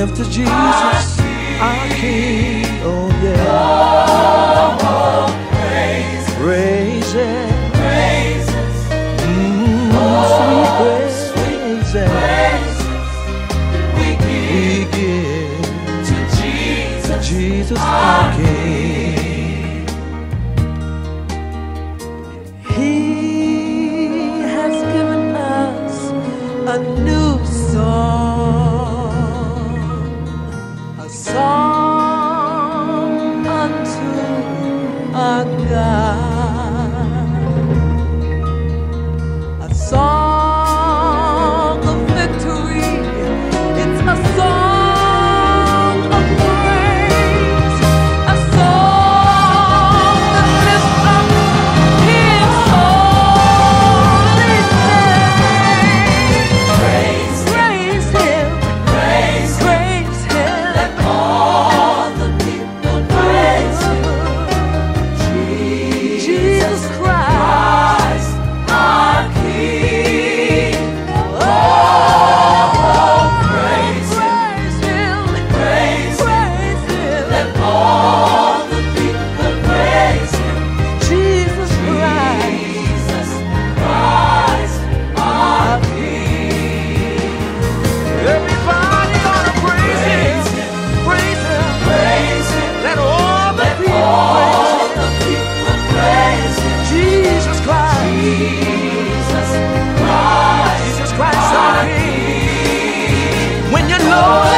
live to Jesus, our King. Oh slow